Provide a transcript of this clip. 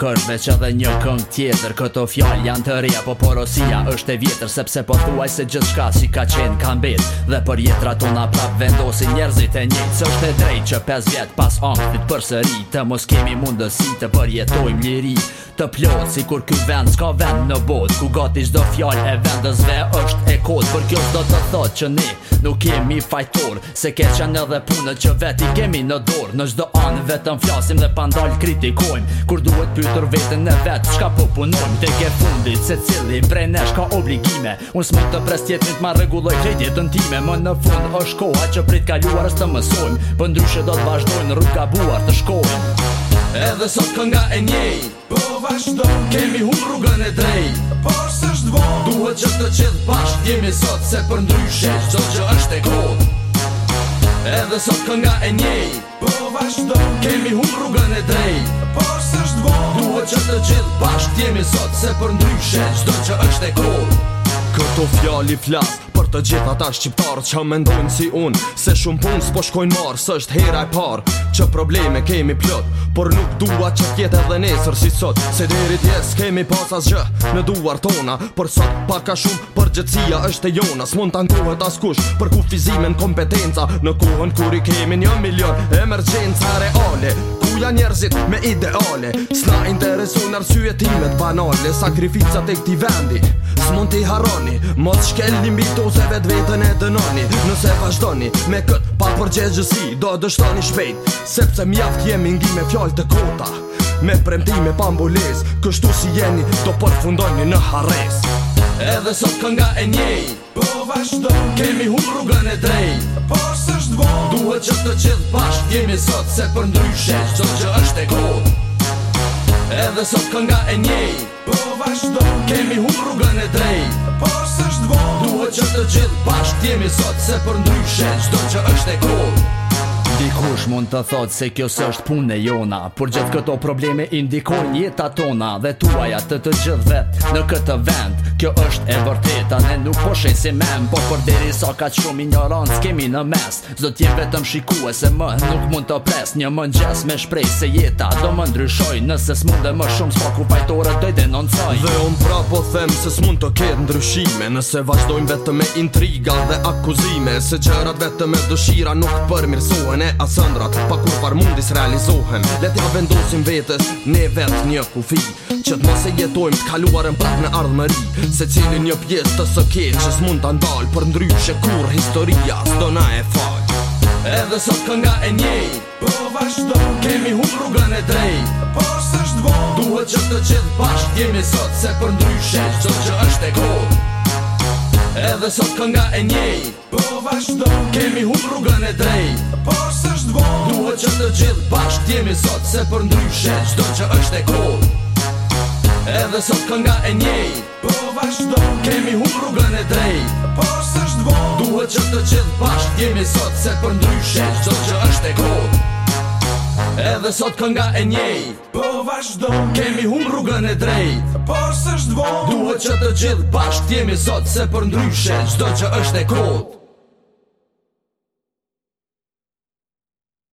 kërë Veç edhe një këngë tjetër Këto fjalë janë të reja Po porosia është e vjetër Sepse po thuaj se gjithë shka si ka qenë ka bet Dhe për jetra tona prap vendosi njerëzit e njëtë Së është e drejt që 5 vjetë pas angtit për sëri Të mos kemi mundësi të përjetojmë liri Të plot si kur ky vend s'ka vend në bot Ku gati qdo fjalë e vendësve është e kod Për kjo s'do të thot që ne nuk kemi fajtor Se keqen edhe punën që veti kemi në dorë Në çdo anë vetëm flasim dhe pandal kritikojmë Kur duhet tër vetën e vetë Qka po punon të ke fundit Se cili prej nesh ka obligime Unë smut të pres tjetin të ma regulloj kredit time Më në fund është koha që prit kaluar është të mësojmë Për ndryshe do të vazhdojnë rrug ka buar të shkojmë Edhe sot kënga e njej Po vazhdo Kemi hum rrugën e drej Por së shtë Duhet që të qëtë bashk Jemi sot se për ndryshe Qdo që është e kod Edhe sot kënga e njej Po vazhdo Kemi hum rrugën e drej Po sështë vo Duhet që të gjithë bashkë t'jemi sot se për ndryshe Qdo që është e kur Këto fjalli flasë të gjithë ata shqiptarë që mendojnë si unë Se shumë punë s'po shkojnë marë, së është heraj parë Që probleme kemi plot, por nuk dua që kjetë edhe nesër si sot Se diri tjes kemi pas asgjë në duar tona Por sot paka shumë për gjëtësia është e jona S'mon të ankohet askush për ku fizimen kompetenca Në kohën kur i kemi një milion emergjenca reale Kula njerëzit me ideale S'na intereso në arsyetimet banale Sakrificat e këti vendi S'mon t'i haroni Mos shkel një mbi se vet vetën e dënoni Nëse vazhdoni me këtë pa përgjegjësi Do dështoni shpejt Sepse mjaft jemi ngi me fjallë të kota Me premti me pambules Kështu si jeni do përfundojni në hares Edhe sot kënga e njejt Po vazhdo Kemi humë rrugën e drejt Po sështë vo Duhet që të qëtë pashtë Jemi sot se për ndryshe Qëtë që është e kod Edhe sot kënga e njej Po vazhdo Kemi humë rrugën e drejt Po sështë vo Duhet që të qëtë pashtë Jemi sot se për ndryshe Qëtë që është e kod Dikush mund të thot se kjo së është punë e jona Por gjithë këto probleme indikojnë jeta tona Dhe tuaja të të gjithë vetë në këtë vend Kjo është e vërteta ne nuk po shenë si men Por për deri sa so ka që shumë ignorancë kemi në mes Zdo t'je vetëm shikue se më nuk mund të pres Një mëngjes me shprej se jeta do më ndryshoj Nëse s'mund dhe më shumë s'pa ku pajtore dhe denoncoj Dhe unë pra po them se s'mund të ketë ndryshime Nëse vazhdojmë vetëm me intriga dhe akuzime Se gjërat vetëm me dëshira nuk përmirsohen e a sëndrat Pa kur par mundis realizohen Letja vendosim vetës Ne vet një kufi Që të mos jetojmë të kaluarën prak në ardhëmëri Se cili një pjesë të sëket Qës mund të ndalë Për ndryshe kur historia Sdo na e falj Edhe sot kënga e njej Po vazhdo Kemi hu rrugën e drej Po së shtë vo Duhet që të qëtë bashk Jemi sot se për ndryshe Qësot që është edhe sot kënga e njej Po vazhdo Kemi hum rrugën e drej Po sështë dvo Duhet që të gjithë bashkë t'jemi sot Se për ndryshe qdo që është e kod Edhe sot kënga e njej Po vazhdo Kemi hum rrugën e drej Po sështë dvo Duhet që të gjithë bashkë t'jemi sot Se për ndryshe qdo që është e kod edhe sot kënga e njej Po vazhdo Kemi hum rrugën e drejt Por së shdvon Duhet që të gjithë bashkë t'jemi sot Se për ndryshet qdo që është e kotë